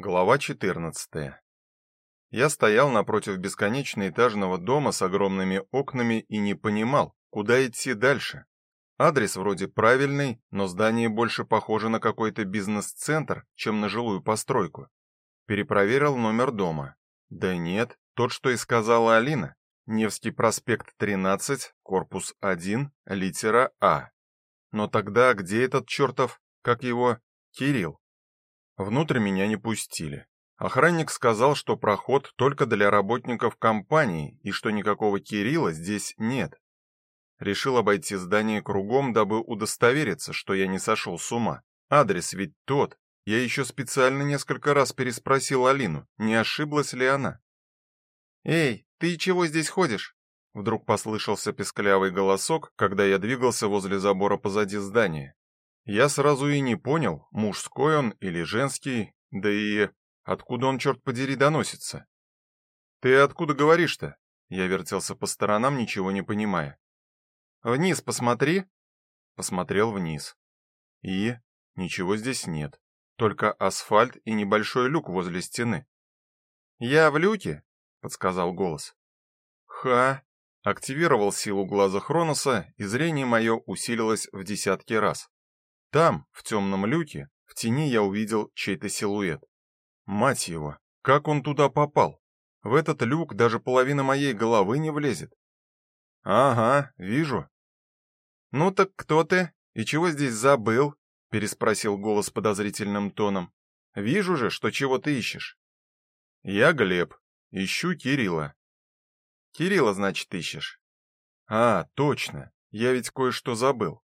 Глава 14. Я стоял напротив бесконечно-этажного дома с огромными окнами и не понимал, куда идти дальше. Адрес вроде правильный, но здание больше похоже на какой-то бизнес-центр, чем на жилую постройку. Перепроверил номер дома. Да нет, тот, что и сказала Алина. Невский проспект 13, корпус 1, литера А. Но тогда где этот чертов, как его, Кирилл? Внутрь меня не пустили. Охранник сказал, что проход только для работников компании и что никакого Кирилла здесь нет. Решил обойти здание кругом, дабы удостовериться, что я не сошел с ума. Адрес ведь тот. Я еще специально несколько раз переспросил Алину, не ошиблась ли она. Эй, ты чего здесь ходишь? Вдруг послышался песклявый голосок, когда я двигался возле забора позади здания. Я сразу и не понял, мужской он или женский, да и откуда он черт подери доносится. Ты откуда говоришь-то? Я вертелся по сторонам, ничего не понимая. Вниз посмотри. Посмотрел вниз. И ничего здесь нет, только асфальт и небольшой люк возле стены. Я в люке, подсказал голос. Ха, активировал силу глаза Хроноса, и зрение мое усилилось в десятки раз. Там, в темном люке, в тени я увидел чей-то силуэт. Мать его, как он туда попал? В этот люк даже половина моей головы не влезет. Ага, вижу. Ну так кто ты? И чего здесь забыл? переспросил голос подозрительным тоном. Вижу же, что чего ты ищешь. Я Глеб, ищу Кирилла. Кирилла, значит, ищешь. А, точно. Я ведь кое-что забыл.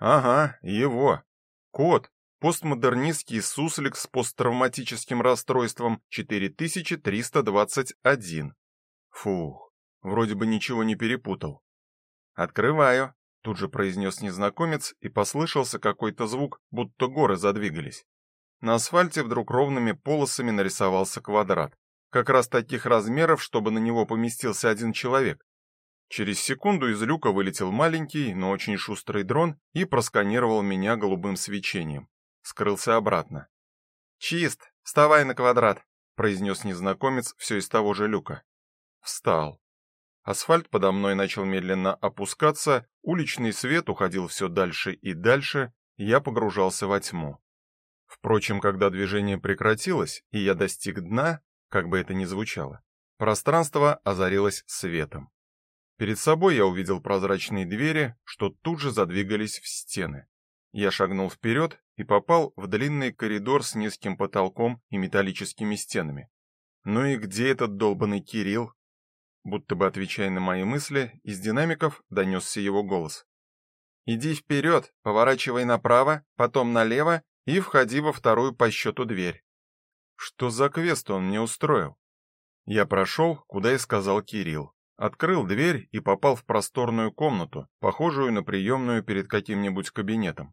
Ага, его. Код. Постмодернистский суслик с посттравматическим расстройством 4321. Фух, вроде бы ничего не перепутал. Открываю, тут же произнес незнакомец, и послышался какой-то звук, будто горы задвигались. На асфальте вдруг ровными полосами нарисовался квадрат, как раз таких размеров, чтобы на него поместился один человек. Через секунду из люка вылетел маленький, но очень шустрый дрон и просканировал меня голубым свечением. Скрылся обратно. "Чист, вставай на квадрат", произнес незнакомец все из того же люка. Встал. Асфальт подо мной начал медленно опускаться, уличный свет уходил все дальше и дальше, я погружался во тьму. Впрочем, когда движение прекратилось, и я достиг дна, как бы это ни звучало, пространство озарилось светом. Перед собой я увидел прозрачные двери, что тут же задвигались в стены. Я шагнул вперед и попал в длинный коридор с низким потолком и металлическими стенами. Ну и где этот долбанный Кирилл? Будто бы отвечая на мои мысли, из динамиков донесся его голос. Иди вперед, поворачивай направо, потом налево и входи во вторую по счету дверь. Что за квест он мне устроил? Я прошел, куда и сказал Кирилл. Открыл дверь и попал в просторную комнату, похожую на приемную перед каким-нибудь кабинетом.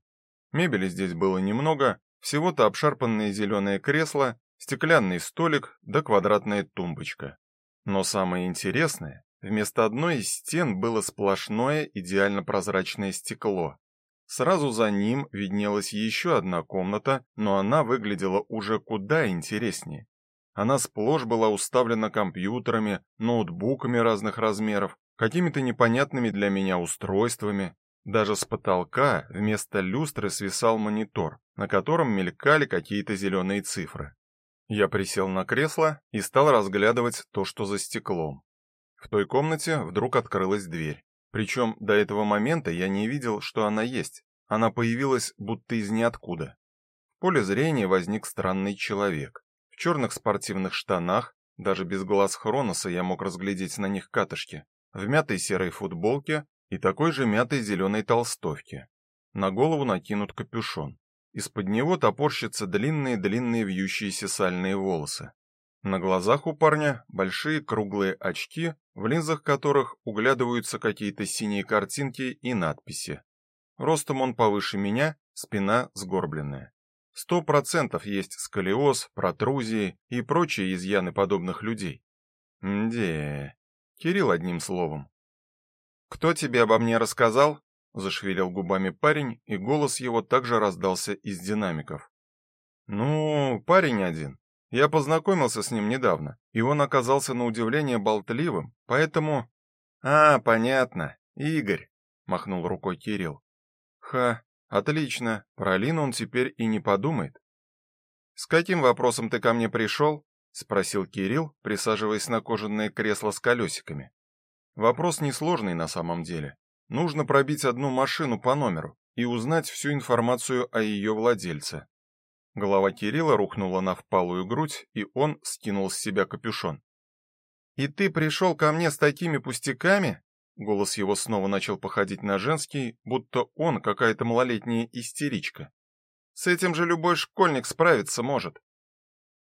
Мебели здесь было немного, всего-то обшарпанные зеленые кресла, стеклянный столик да квадратная тумбочка. Но самое интересное, вместо одной из стен было сплошное идеально прозрачное стекло. Сразу за ним виднелась еще одна комната, но она выглядела уже куда интереснее. Она сплошь была уставлена компьютерами, ноутбуками разных размеров, какими-то непонятными для меня устройствами. Даже с потолка вместо люстры свисал монитор, на котором мелькали какие-то зеленые цифры. Я присел на кресло и стал разглядывать то, что за стеклом. В той комнате вдруг открылась дверь. Причем до этого момента я не видел, что она есть. Она появилась будто из ниоткуда. В поле зрения возник странный человек в черных спортивных штанах, даже без глаз Хроноса я мог разглядеть на них катышки, в мятой серой футболке и такой же мятой зеленой толстовке. На голову накинут капюшон. Из-под него топорщатся длинные-длинные вьющиеся сальные волосы. На глазах у парня большие круглые очки, в линзах которых углядываются какие-то синие картинки и надписи. Ростом он повыше меня, спина сгорбленная. Сто процентов есть сколиоз, протрузии и прочие изъяны подобных людей. Мде. Кирилл одним словом. Кто тебе обо мне рассказал? зашевелил губами парень, и голос его также раздался из динамиков. Ну, парень один. Я познакомился с ним недавно, и он оказался на удивление болтливым, поэтому А, понятно. Игорь, махнул рукой Кирилл. Ха, отлично. Про Алину он теперь и не подумает. С каким вопросом ты ко мне пришел?» — спросил Кирилл, присаживаясь на кожаное кресло с колесиками. Вопрос несложный на самом деле. Нужно пробить одну машину по номеру и узнать всю информацию о ее владельце. Голова Кирилла рухнула на впалую грудь, и он скинул с себя капюшон. «И ты пришел ко мне с такими пустяками?» Голос его снова начал походить на женский, будто он какая-то малолетняя истеричка. «С этим же любой школьник справиться может».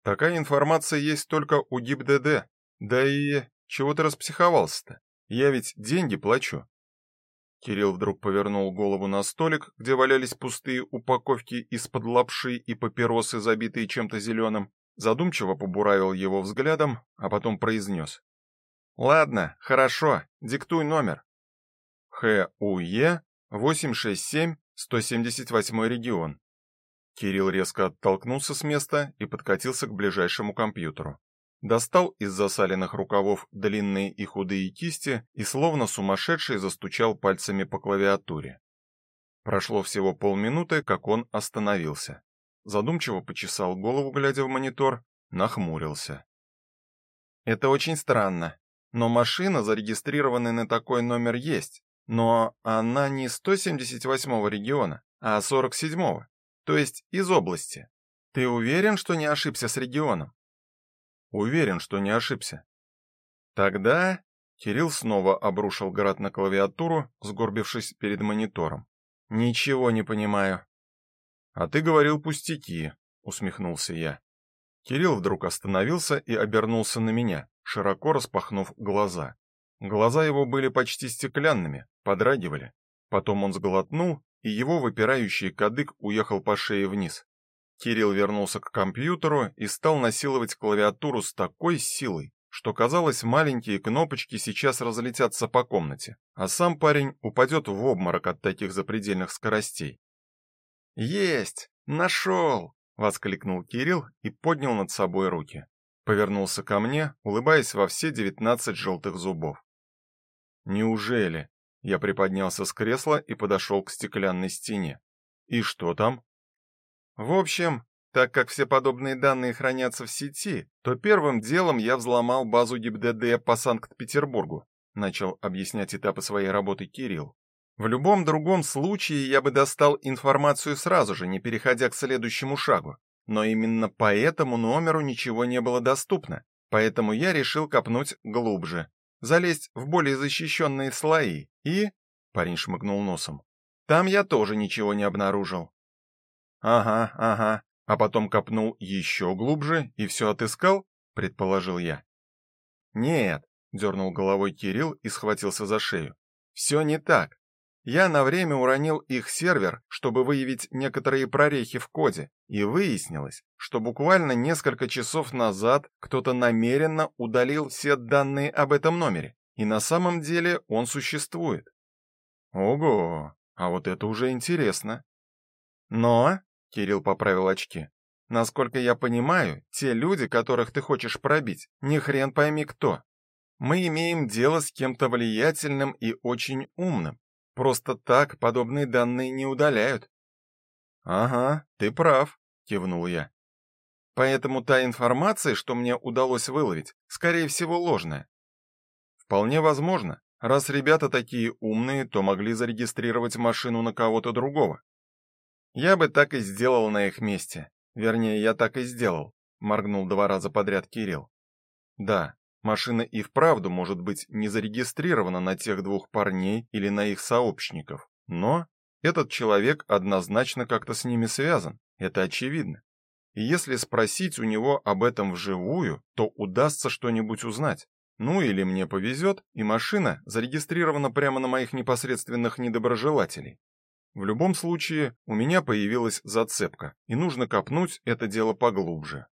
«Такая информация есть только у ГИБДД. Да и чего ты распсиховался-то? Я ведь деньги плачу. Кирилл вдруг повернул голову на столик, где валялись пустые упаковки из-под лапши и папиросы, забитые чем-то зеленым, задумчиво побуравил его взглядом, а потом произнес. Ладно, хорошо, диктуй номер. ХУЕ 867 178 регион. Кирилл резко оттолкнулся с места и подкатился к ближайшему компьютеру достал из засаленных рукавов длинные и худые кисти и словно сумасшедший застучал пальцами по клавиатуре. Прошло всего полминуты, как он остановился. Задумчиво почесал голову, глядя в монитор, нахмурился. Это очень странно. Но машина, зарегистрированная на такой номер, есть, но она не 178-го региона, а 47-го, то есть из области. Ты уверен, что не ошибся с регионом? Уверен, что не ошибся. Тогда Кирилл снова обрушил град на клавиатуру, сгорбившись перед монитором. Ничего не понимаю. А ты говорил пустяки, усмехнулся я. Кирилл вдруг остановился и обернулся на меня, широко распахнув глаза. Глаза его были почти стеклянными, подрагивали. Потом он сглотнул, и его выпирающий кадык уехал по шее вниз. Кирилл вернулся к компьютеру и стал насиловать клавиатуру с такой силой, что казалось, маленькие кнопочки сейчас разлетятся по комнате, а сам парень упадет в обморок от таких запредельных скоростей. Есть, нашел!» — воскликнул Кирилл и поднял над собой руки. Повернулся ко мне, улыбаясь во все девятнадцать желтых зубов. Неужели? Я приподнялся с кресла и подошел к стеклянной стене. И что там? В общем, так как все подобные данные хранятся в сети, то первым делом я взломал базу ГИБДД по Санкт-Петербургу, начал объяснять этапы своей работы Кирилл. В любом другом случае я бы достал информацию сразу же, не переходя к следующему шагу. Но именно по этому номеру ничего не было доступно, поэтому я решил копнуть глубже, залезть в более защищенные слои и... Парень шмыгнул носом. Там я тоже ничего не обнаружил. Ага, ага. А потом копнул еще глубже и все отыскал, предположил я. Нет, дернул головой Кирилл и схватился за шею. Все не так. Я на время уронил их сервер, чтобы выявить некоторые прорехи в коде, и выяснилось, что буквально несколько часов назад кто-то намеренно удалил все данные об этом номере, и на самом деле он существует. Ого, а вот это уже интересно. Но Кирилл поправил очки. Насколько я понимаю, те люди, которых ты хочешь пробить, ни хрен пойми кто. Мы имеем дело с кем-то влиятельным и очень умным. Просто так подобные данные не удаляют. Ага, ты прав, кивнул я. Поэтому та информация, что мне удалось выловить, скорее всего, ложная. Вполне возможно. Раз ребята такие умные, то могли зарегистрировать машину на кого-то другого. Я бы так и сделал на их месте. Вернее, я так и сделал, моргнул два раза подряд Кирилл. Да, машина и вправду может быть не зарегистрирована на тех двух парней или на их сообщников, но этот человек однозначно как-то с ними связан. Это очевидно. И если спросить у него об этом вживую, то удастся что-нибудь узнать. Ну или мне повезет, и машина зарегистрирована прямо на моих непосредственных недоброжелателей. В любом случае, у меня появилась зацепка, и нужно копнуть это дело поглубже.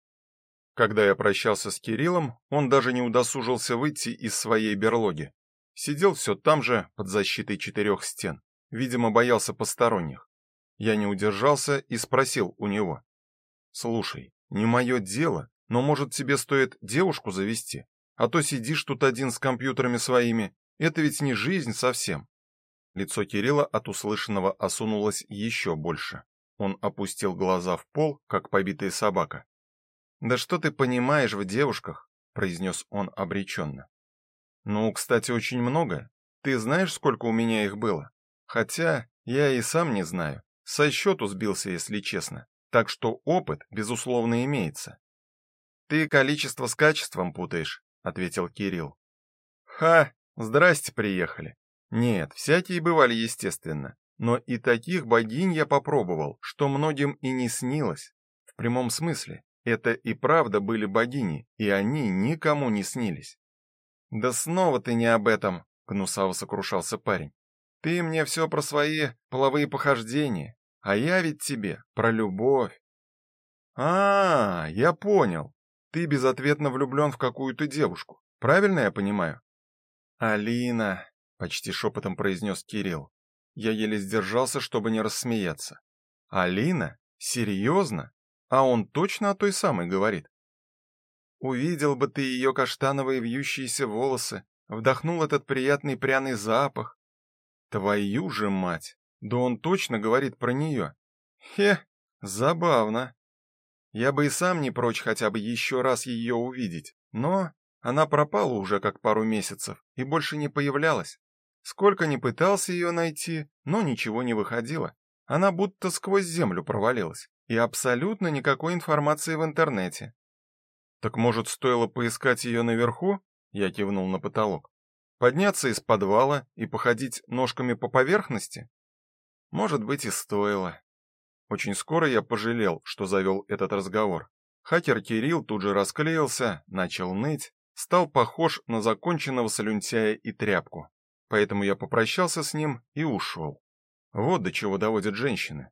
Когда я прощался с Кириллом, он даже не удосужился выйти из своей берлоги. Сидел все там же, под защитой четырех стен. Видимо, боялся посторонних. Я не удержался и спросил у него: "Слушай, не мое дело, Но может тебе стоит девушку завести? А то сидишь тут один с компьютерами своими. Это ведь не жизнь совсем. Лицо Кирилла от услышанного осунулось еще больше. Он опустил глаза в пол, как побитая собака. "Да что ты понимаешь в девушках?" произнес он обреченно. "Ну, кстати, очень много. Ты знаешь, сколько у меня их было? Хотя я и сам не знаю. Со счету сбился, если честно. Так что опыт безусловно имеется. Ты количество с качеством путаешь, ответил Кирилл. Ха, здрасте, приехали. Нет, всякие бывали, естественно, но и таких богинь я попробовал, что многим и не снилось. В прямом смысле, это и правда были богини, и они никому не снились. Да снова ты не об этом, гнусаво сокрушался парень. Ты мне все про свои половые похождения, а я ведь тебе про любовь. А, я понял. Ты безответно влюблен в какую-то девушку. Правильно я понимаю? Алина, почти шепотом произнес Кирилл. Я еле сдержался, чтобы не рассмеяться. Алина? Серьезно? А он точно о той самой говорит? Увидел бы ты ее каштановые вьющиеся волосы, вдохнул этот приятный пряный запах. Твою же мать! Да он точно говорит про нее. Хе, забавно. Я бы и сам не прочь хотя бы еще раз ее увидеть, но она пропала уже как пару месяцев и больше не появлялась. Сколько ни пытался ее найти, но ничего не выходило. Она будто сквозь землю провалилась, и абсолютно никакой информации в интернете. Так может, стоило поискать ее наверху? Я кивнул на потолок. Подняться из подвала и походить ножками по поверхности? Может быть, и стоило. Очень скоро я пожалел, что завел этот разговор. Хакер Кирилл тут же расклеился, начал ныть, стал похож на законченного слюнтяя и тряпку поэтому я попрощался с ним и ушел. Вот до чего доводят женщины.